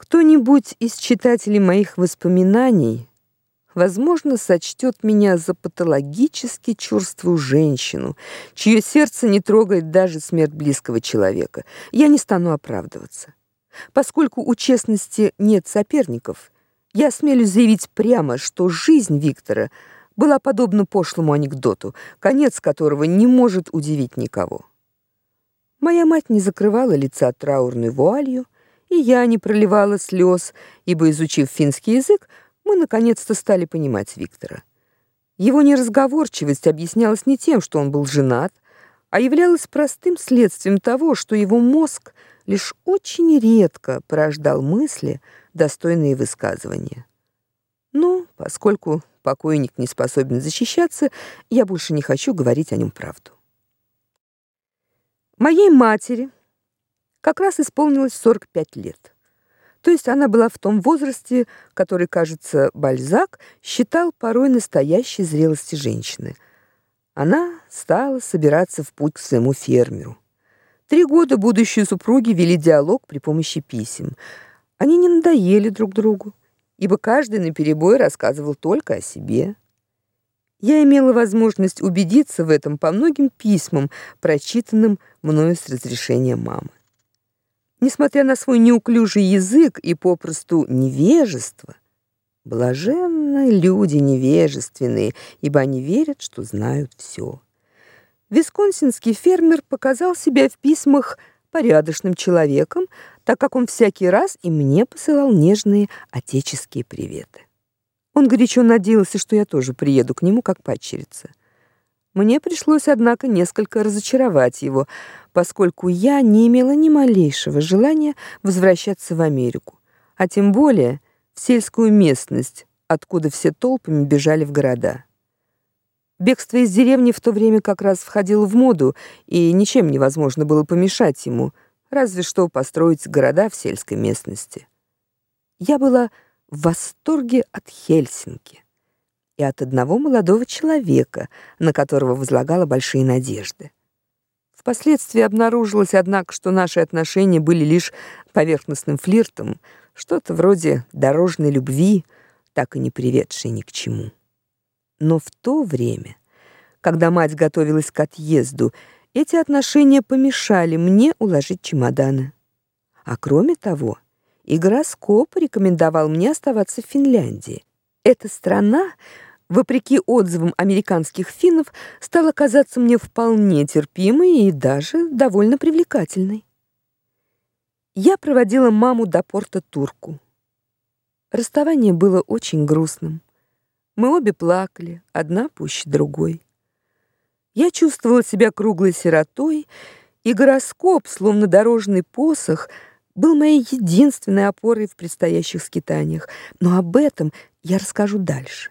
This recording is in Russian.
Кто-нибудь из читателей моих воспоминаний, возможно, сочтет меня за патологически чувствую женщину, чье сердце не трогает даже смерть близкого человека. Я не стану оправдываться. Поскольку у честности нет соперников, я осмелюсь заявить прямо, что жизнь Виктора была подобна пошлому анекдоту, конец которого не может удивить никого. Моя мать не закрывала лица траурной вуалью, и я не проливала слез, ибо изучив финский язык, мы наконец-то стали понимать Виктора. Его неразговорчивость объяснялась не тем, что он был женат, а являлась простым следствием того, что его мозг лишь очень редко порождал мысли, достойные высказывания. Но поскольку покойник не способен защищаться, я больше не хочу говорить о нем правду. Моей матери как раз исполнилось 45 лет. То есть она была в том возрасте, который, кажется, Бальзак считал порой настоящей зрелости женщины. Она стала собираться в путь к своему фермеру. Три года будущие супруги вели диалог при помощи писем. Они не надоели друг другу, ибо каждый наперебой рассказывал только о себе. Я имела возможность убедиться в этом по многим письмам, прочитанным мною с разрешения мамы. Несмотря на свой неуклюжий язык и попросту невежество, блаженны люди невежественные, ибо они верят, что знают все. Висконсинский фермер показал себя в письмах порядочным человеком, так как он всякий раз и мне посылал нежные отеческие приветы. Он горячо надеялся, что я тоже приеду к нему как падчерица. Мне пришлось, однако, несколько разочаровать его, поскольку я не имела ни малейшего желания возвращаться в Америку, а тем более в сельскую местность, откуда все толпами бежали в города. Бегство из деревни в то время как раз входило в моду, и ничем невозможно было помешать ему, разве что построить города в сельской местности. Я была в восторге от Хельсинки и от одного молодого человека, на которого возлагала большие надежды. Впоследствии обнаружилось, однако, что наши отношения были лишь поверхностным флиртом, что-то вроде дорожной любви, так и не приведшей ни к чему. Но в то время, когда мать готовилась к отъезду, эти отношения помешали мне уложить чемоданы. А кроме того, и гороскоп рекомендовал мне оставаться в Финляндии. Эта страна, вопреки отзывам американских финнов, стала казаться мне вполне терпимой и даже довольно привлекательной. Я проводила маму до порта Турку. Расставание было очень грустным. Мы обе плакали, одна пуще другой. Я чувствовала себя круглой сиротой, и гороскоп, словно дорожный посох, был моей единственной опорой в предстоящих скитаниях, но об этом я расскажу дальше.